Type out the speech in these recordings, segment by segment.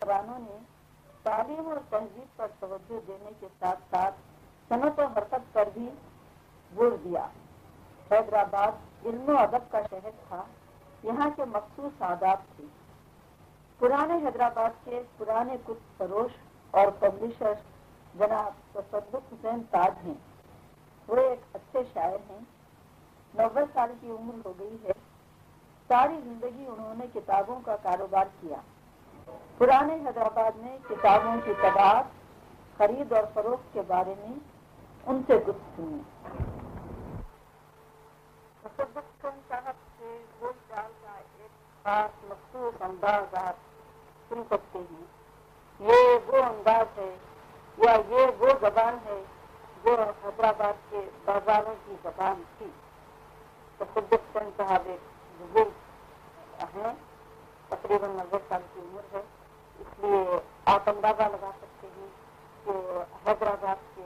جوانوں نے تعلیم اور تہذیب پر توجہ دینے کے ساتھ ساتھ صنعت و حرکت پر بھی زور دیا۔ حیدرآباد علم و ادب کا شہر تھا، یہاں کے مخصوص آداب تھے۔ پرانے حیدرآباد کے پرانے کچھ فروش اور پبلشر جناب تصدق حسین تاج ہیں۔ وہ ایک اچھے شاعر ہیں۔ نوے سال کی عمر ہو گئی ہے۔ ساری زندگی انہوں نے کتابوں کا کاروبار کیا۔ پرانے حیدرآباد میں کتابوں کی تعداد خرید اور فروخت کے بارے میں ان سے کچھ سنی صاحب بول چال کا ایک خاص مخصوص انداز آپ سن سکتے ہیں۔ یہ وہ انداز ہے، یا یہ وہ زبان ہے جو حیدرآباد کے بازاروں کی زبان تھی۔ تصدق چند صاحب ایک تقریباً نبے سال کی عمر ہے۔ اس لیے آپ اندازہ لگا سکتے ہیں کہ حیدرآباد کے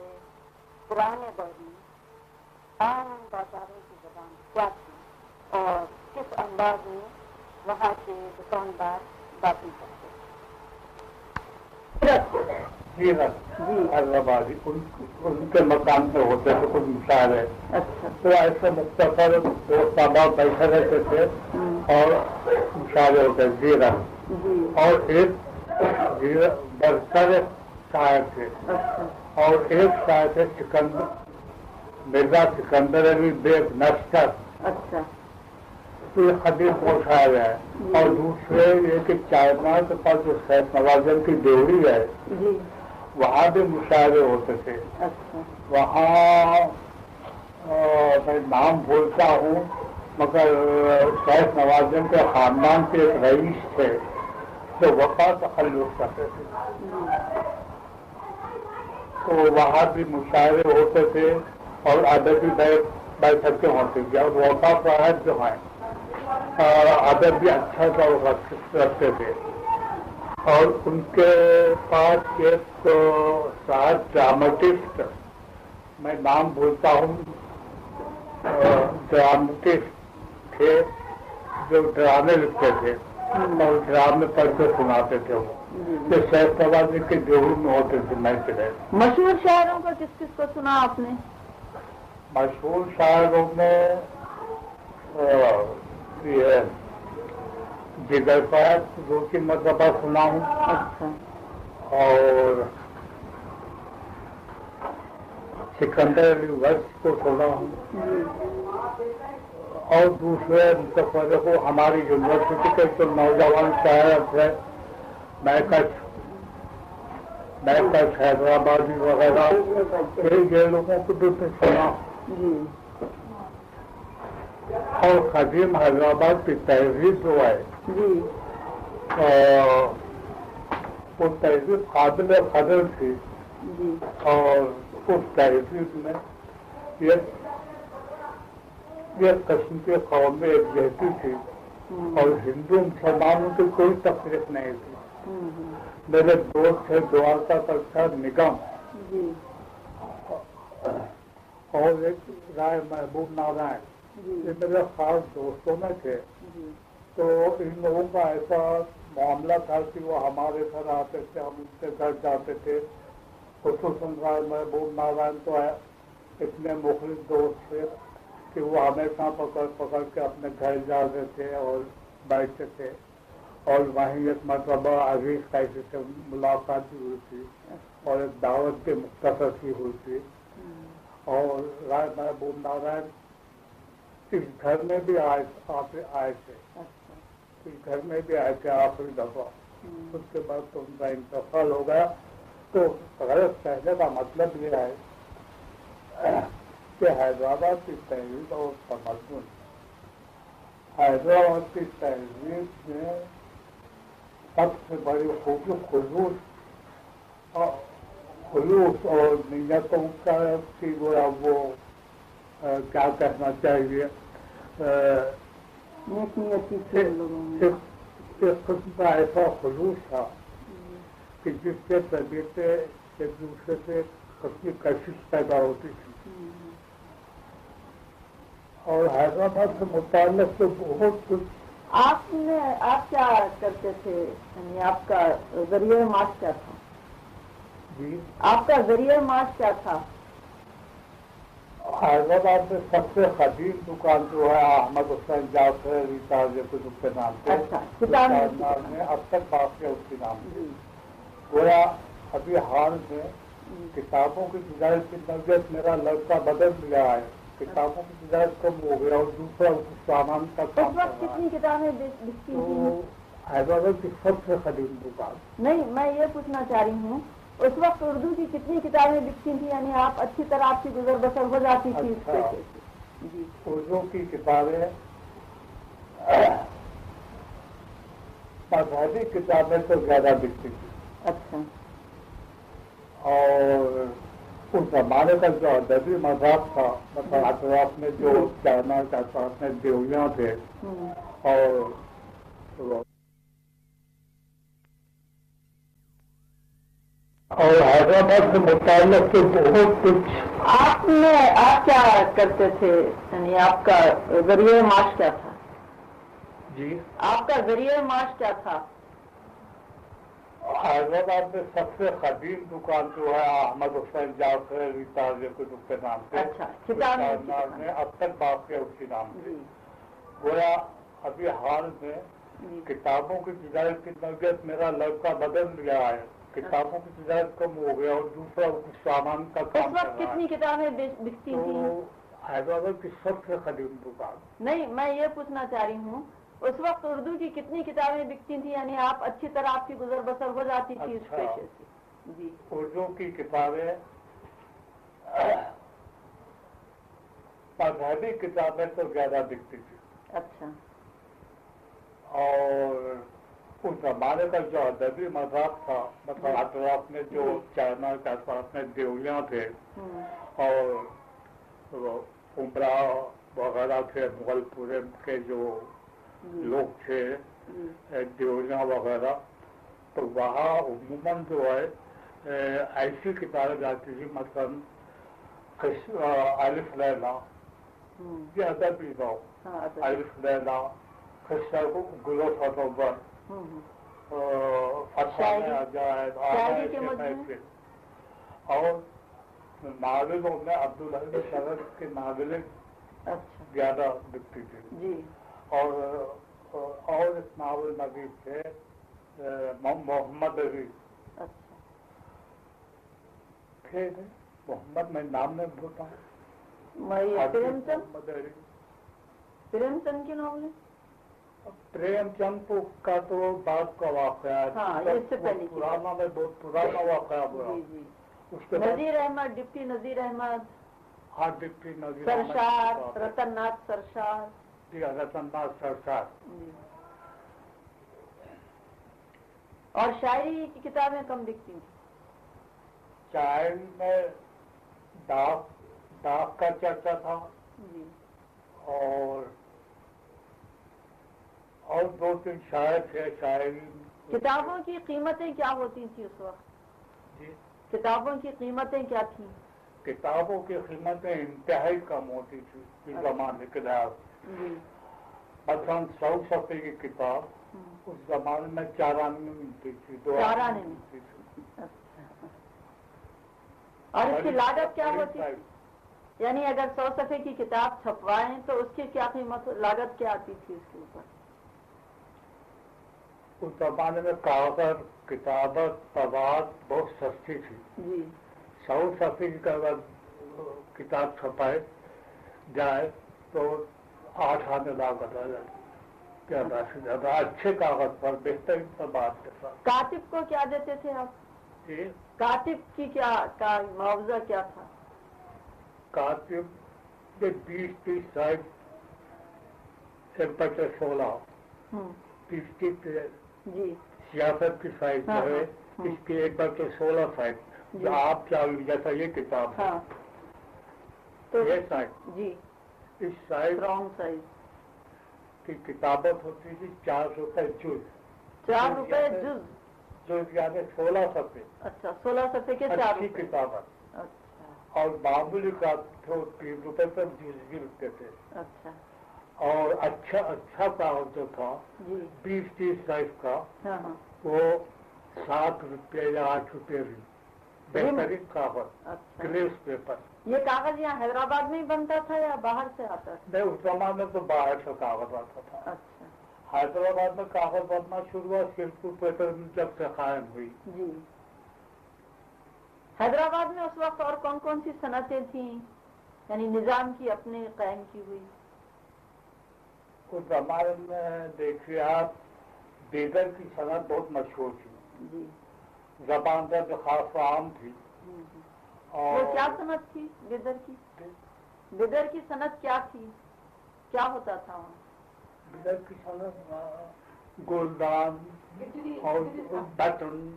پرانے دور میں عام بازاروں کی زبان کیا تھی اور کس انداز میں وہاں کے دکاندار باتیں کرتے جی حیدرآباد ان کے مکان پہ ہوتے تھے کچھ مشاعرے اچھا۔ تو ایسے مختصر دوست بیٹھے رہتے تھے اور مشاعرے ہوتے جی رنگ جی۔ اور ایک برسر شاعر تھے اور ایک شاعر تھے سکندر مرزا سکندر علی بیگ نشتر۔ اچھا۔ تو یہ قدیم کو شاعر ہے۔ اور دوسرے یہ کہ چائنا کے پاس جو سید نوازن کی دیوڑی ہے جی۔ وہاں بھی مشاعرے ہوتے تھے۔ اچھا۔ وہاں میں نام بولتا ہوں۔ مگر شیخ نوازن کے خاندان کے ایک رئیس تھے جو وفا تخلق کرتے تھے۔ تو وہاں بھی مشاعرے ہوتے تھے اور ادبی بیٹھ بیٹھکیں ہوتی تھیں اور وفا صاحب جو ہیں ادب بھی اچھا سا رکھتے تھے۔ اور ان کے پاس ایک شاید ڈرامٹسٹ میں نام بھولتا ہوں ڈرامٹسٹ تھے جو ڈرامے لکھتے تھے اور ڈرامے پڑھ کے سناتے تھے وہ۔ جو شیخ نوازی کے دیوڑ میں ہوتے تھے میں چلے مشہور شاعروں کا کس کس کو سنا آپ نے؟ مشہور شاعروں میں یہ جگر فیض دو تین مرتبہ سنا ہوں۔ اچھا۔ اور سکندر علی ورش کو سنا ہوں۔ اور دوسرے متفر کو ہماری یونیورسٹی کے جو نوجوان شاعر تھے میکس میکس حیدرآبادی وغیرہ یہ لوگوں کو بھی سنا۔ جی۔ اور قدیم حیدرآباد کی تہذیب جو ہے جی۔ وہ تہذیب قابل قدر تھی۔ جی۔ اور اس تہذیب میں یہ یہ قسم کی قومیں ایک جیسی تھی اور ہندو مسلمانوں کی کوئی تفریق نہیں تھی۔ میرے دوست تھے دوارکا کا نگم۔ جی۔ اور ایک رائے محبوب نارائن۔ جی۔ یہ میرے خاص دوستوں میں تھے۔ جی۔ تو ان لوگوں کا ایسا معاملہ تھا کہ وہ ہمارے گھر آتے تھے ہم ان کے گھر جاتے تھے۔ خصوصاً رائے محبوب نارائن تو ہے اتنے مخلص دوست تھے۔ کہ وہ ہمیشہ پکڑ پکڑ کے اپنے گھر جاتے تھے اور بیٹھتے تھے اور وہیں ایک مرتبہ عزیز قیدی سے ملاقات بھی ہوئی تھی اور ایک دعوت بھی مختصر سی ہوئی تھی اور رائے محبوب نارائن اس گھر میں بھی آئے آتے آئے تھے۔ اس گھر میں بھی آئے تھے آخری دفعہ۔ اس کے بعد تو ان کا انتقال ہو گیا۔ تو غلط کہنے کا مطلب یہ ہے کہ حیدرآباد کی تہذیب اور تمدن، حیدرآباد کی تہذیب میں سب سے بڑی خوبی خلوص اور خلوص اور نیتوں کا کی گویا وہ کیا کہنا چاہیے؟ ایک قسم کا ایسا خلوص تھا کہ جس سے طبیعتیں ایک دوسرے سے اپنی کشش پیدا ہوتی تھی اور حیدرآباد سے متعلق تو بہت کچھ۔ آپ نے آپ کیا کرتے تھے؟ یعنی آپ کا ذریعہ معاش کیا تھا؟ جی۔ آپ کا ذریعہ معاش کیا تھا؟ حیدرآباد میں سب سے قدیم دکان جو ہے احمد حسین جعفر ریتاج کتب کے نام سے اچھا، میں- اب تک باقی ہے اس کے نام سے جی گویا ابھی حال میں جی۔ کتابوں کی تجارت کی نوعیت میرا لڑکا بدل گیا ہے۔ کتابوں کی تجارت کم ہو گیا اور دوسرا سامان کا اس وقت کتنی کتابیں بک- بکتی تھیں حیدرآباد کی سب سے قدیم دکان نہیں میں یہ پوچھنا چاہ رہی ہوں اس وقت اردو کی کتنی کتابیں بکتی تھیں یعنی آپ اچھی طرح آپ کی گزر بسر ہو جاتی تھی اردو کی کتابیں مذہبی کتابیں تو زیادہ بکتی تھی اچھا اور اس زمانے کا جو ادبی مذہب تھا مطلب اطراف میں جو چائنا کے اطراف میں دیویاں تھے۔ اور اور حیدرآباد سے متعلق تو بہت کچھ۔ آپ نے آپ کیا کرتے تھے؟ یعنی آپ کا ذریعہ معاش کیا تھا؟ جی۔ آپ کا ذریعہ معاش کیا تھا؟ حیدرآباد میں سب سے قدیم دکان جو ہے احمد حسین جعفر ریتاج کتب کے نام سے اچھا، میں- اب تک باقی ہے اس کے نام سے۔ جی۔ گویا ابھی حال میں جی۔ کتابوں کی تجارت کی نوعیت میرا لڑکا بدل گیا ہے۔ کتابوں کی تجارت کم ہو گیا اور دوسرا کچھ سامان کا کام کتنی کتابیں بک- بکتی تھیں؟ حیدرآباد کی سب سے قدیم دکان۔ نہیں میں یہ پوچھنا چاہ رہی ہوں اس وقت اردو کی کتنی کتابیں بکتی تھیں یعنی آپ اچھی طرح آپ کی گزر بسر ہو جاتی تھی اس اچھا۔ پیشے سے جی اردو کی کتابیں مذہبی کتابیں تو زیادہ بکتی تھی اچھا اور اس زمانے کا جو ادبی مذہب تھا مطلب اطراف میں جو۔ چائنا کے اطراف میں دیویاں تھے۔ اور عمرہ وغیرہ تھے مغل پورے کے جو لوگ تھے دیویاں وغیرہ تو وہاں عموماً جو ہے ایسی کتابیں جاتی تھی مثلاً الف ہوں۔ یہ ادبی لوگ ہاں ادب۔ الف لیلا خشر گلو فتوبر کے اور ناولوں میں عبدالحی شرد کی ناولیں اچھا زیادہ بکتی تھی اور اور ایک ناول نویس تھے محمد علی۔ اچھا۔ تھے نہیں؟ محمد میں نام نہیں بھولتا ہوں۔ پریم چند کی ناول ہے؟ پریم چند کا تو بعد کا واقعہ ہے۔ ہاں، اس پرانا میں بہت پرانا واقعہ ہوا۔ جی جی۔ اس کے نذیر احمد ڈپٹی نذیر احمد۔ ہاں ڈپٹی نظیر سرشار رتن ناتھ سرشار۔ رتن ناتھ سرشار جی اور شاعری کی کتابیں کم دکھتی ہیں۔ چائلڈ میں ڈاک ڈاک کا چرچا تھا۔ جی۔ اور اور دو تین شاعر تھے شاعری۔ کتابوں کی قیمتیں کیا ہوتی تھیں اس وقت؟ جی۔ کتابوں کی قیمتیں کیا تھیں؟ کتابوں کی قیمتیں انتہائی کم ہوتی تھی اس زمانے کے لحاظ جی۔ مثلاً سو صفحے کی کتاب اس زمانے میں چار آنے میں ملتی تھی دو چار آنے میں۔ ملتی تھی۔ اچھا۔ اور اس کی لاگت کیا ہوتی؟ یعنی اگر سو صفحے کی کتاب چھپوائیں تو اس کی کیا قیمت لاگت کیا آتی تھی اس کے اوپر؟ اس زمانے میں کاغذ کتابت طباعت بہت سستی تھی۔ جی۔ سو صفحے کی اگر کتاب چھپائے جائے تو آٹھ آنے لاگت آ جاتی زیادہ سے زیادہ اچھے کاغذ پر بہترین طباعت کے ساتھ کاتب کو کیا دیتے تھے آپ؟ یہ کاتب کی کیا معاوضہ کیا تھا؟ کاتب یہ بیس تیس ایک بچے سولہ۔ تیس تیس جی۔ سیاست کی ہاں، جو ہے۔ ہاں، اس کی ایک بچے سولہ سائز جی۔ جو آپ کیا جیسا یہ کتاب ہے۔ ہاں۔ یہ سائز جی۔ اس سائڈ رانگ سائڈ کی کتابت ہوتی تھی چار روپے جز۔ چار روپئے جز؟ کے آگے سولہ سفے اچھا سولہ سفے کے چار کتابت۔ اچھا۔ اور معمولی کا تو تین روپے پر جز بھی رکتے تھے۔ اچھا۔ اور اچھا اچھا کام جو تھا جی۔ بیس تیس سائز کا ہاں، ہاں۔ وہ سات روپے یا آٹھ روپے بھی۔ بہترین کاغذ اچھا۔ Grace paper. یہ کاغذ یہاں حیدرآباد میں ہی بنتا تھا یا باہر سے آتا تھا؟ نہیں اس زمانے میں تو باہر سے کاغذ آتا تھا۔ اچھا۔ حیدرآباد میں کاغذ بننا شروع ہوا سلک پیپر جب سے قائم ہوئی۔ جی۔ حیدرآباد میں اس وقت اور کون کون سی صنعتیں تھیں؟ یعنی نظام کی اپنے قائم کی ہوئی۔ اس زمانے میں دیکھیے آپ بیگر کی صنعت بہت مشہور تھی۔ جی۔ زبان درد خاص عام تھی۔ اور وہ کیا سنت تھی؟ بدر کی۔ بدر کی صنعت کیا تھی؟ کیا ہوتا تھا وہاں؟ بدر کی صنعت گولدان اور بٹن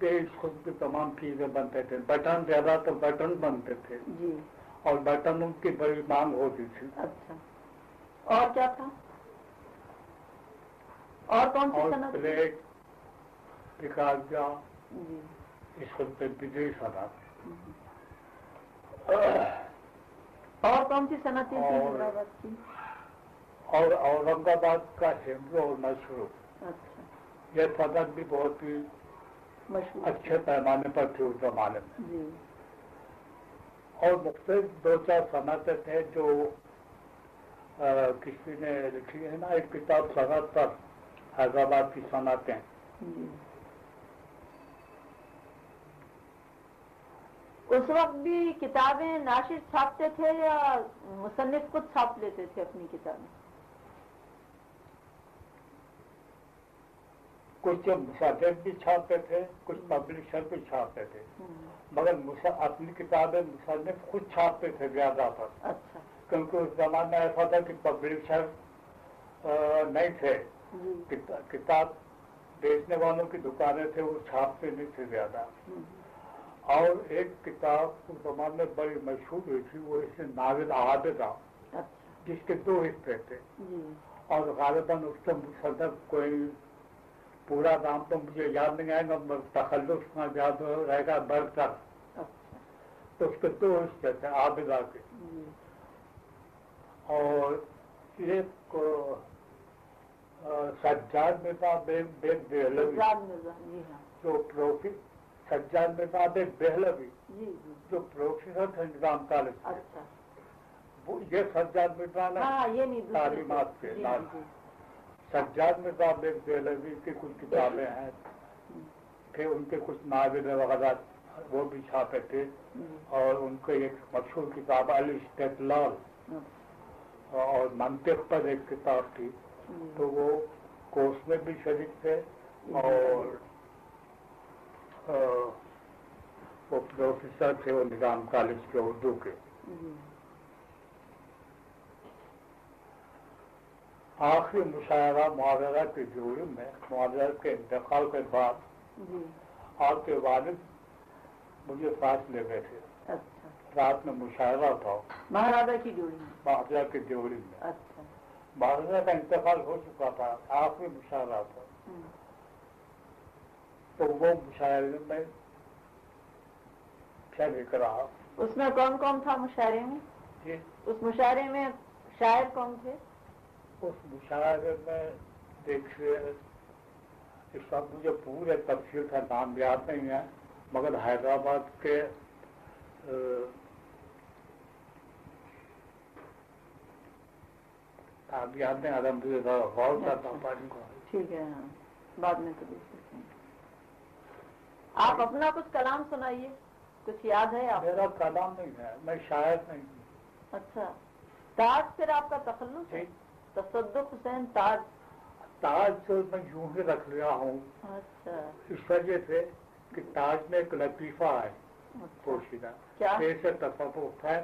دیش خود کے تمام چیزیں بنتے تھے۔ بٹن زیادہ تو بٹن بنتے تھے۔ جی۔ اور ان کی بڑی مانگ ہوتی تھی۔ اچھا۔ اور کیا تھا؟ اور کون سی صنعت پلیٹ۔ نکالتا جی۔ اس وقت بدیش صنعت اور کون سی صنعت اور اورنگ آباد کا ہندو اور شروع یہ صنعت بھی بہت ہی اچھے پیمانے پر تھی اس زمانے میں۔ جی۔ اور مختلف دو چار صنعتیں تھے جو کسی نے لکھی ہے نا ایک کتاب صنعت پر حیدرآباد کی صنعتیں۔ جی۔ اس وقت بھی کتابیں ناشر چھاپتے تھے یا مصنف خود چھاپ لیتے تھے اپنی کتابیں؟ کچھ مسافر بھی چھاپتے تھے کچھ پبلشر بھی چھاپتے تھے۔ مگر اپنی کتابیں مصنف خود چھاپتے تھے زیادہ تر۔ اچھا۔ کیونکہ اس زمانے میں ایسا تھا کہ پبلشر نہیں تھے۔ جی۔ کتاب بیچنے والوں کی دکانیں تھے وہ چھاپتے نہیں تھے زیادہ۔ اور ایک کتاب اس زمانے میں بڑی مشہور ہوئی تھی وہ اس نے ناول احادثہ اچھا۔ جس کے دو حصے تھے۔ جی۔ اور غالباً اس کا مصنف کوئی پورا نام تو مجھے یاد نہیں آئے گا تخلص نہ یاد رہے گا برتر۔ اچھا۔ تو اس کے دو حصے تھے عابدہ کے۔ جی۔ اور ایک سجاد مرزا بیگ بیگ جی ہاں۔ جو پروفیس سجاد بہادر دہلوی جو پروفیسر تھے نظام کالج کے۔ وہ یہ سجاد مٹرانا تعلیمات کے سجاد مرزا بیگ دہلوی کی کچھ کتابیں ہیں کہ ان کے کچھ ناول وغیرہ وہ بھی چھاپے تھے۔ اور ان کی ایک مشہور کتاب علی اسٹیپ لال اور منطق پر ایک کتاب تھی۔ تو وہ کورس میں بھی شریک تھے۔ اور وہ پروفیسر تھے وہ نظام کالج کے اردو کے۔ آخری مشاعرہ معاوضہ کے جوڑی میں معاوضہ کے انتقال کے بعد جی۔ آپ کے والد مجھے ساتھ لے گئے تھے۔ اچھا۔ رات میں مشاعرہ تھا۔ مہاراجا کی جوڑی مہاراجا کی جوڑی میں۔ مہاراجا اچھا۔ کا انتقال ہو چکا تھا آخری مشاعرہ تھا۔ تو وہ مشاعرے میں کیا لے کر آ اس میں کون کون تھا مشاعرے میں؟ جی۔ اس مشاعرے میں شاعر کون تھے؟ اس مشاعرے میں دیکھیے اس وقت مجھے پورے تفصیل کا نام یاد نہیں ہے مگر حیدرآباد کے آپ یاد نہیں آدم غور کرتا ہوں ٹھیک ہے ہاں، بعد میں تو دیکھ سکتے ہیں۔ آپ اپنا کچھ کلام سنائیے۔ کچھ یاد ہے آپ؟ میرا کلام نہیں ہے میں شاید نہیں ہوں۔ اچھا۔ تاج پھر آپ کا تخلص ہے؟ جی۔ تصدق حسین تاج۔ تاج میں یوں ہی رکھ لیا ہوں۔ اچھا۔ اس وجہ سے کہ تاج میں ایک لطیفہ ہے پوشیدہ اچھا۔ سے تصوف حسین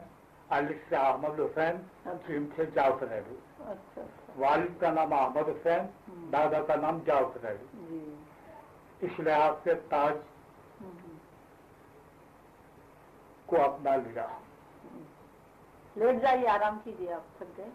علی سے احمد حسین اچھا۔ سیم سے جعفر اچھا،, اچھا والد کا نام احمد حسین دادا کا نام جعفر ہے جی۔ اس لحاظ سے تاج کو اپنا لیا لیٹ جائیے آرام کیجیے آپ تھک گئے۔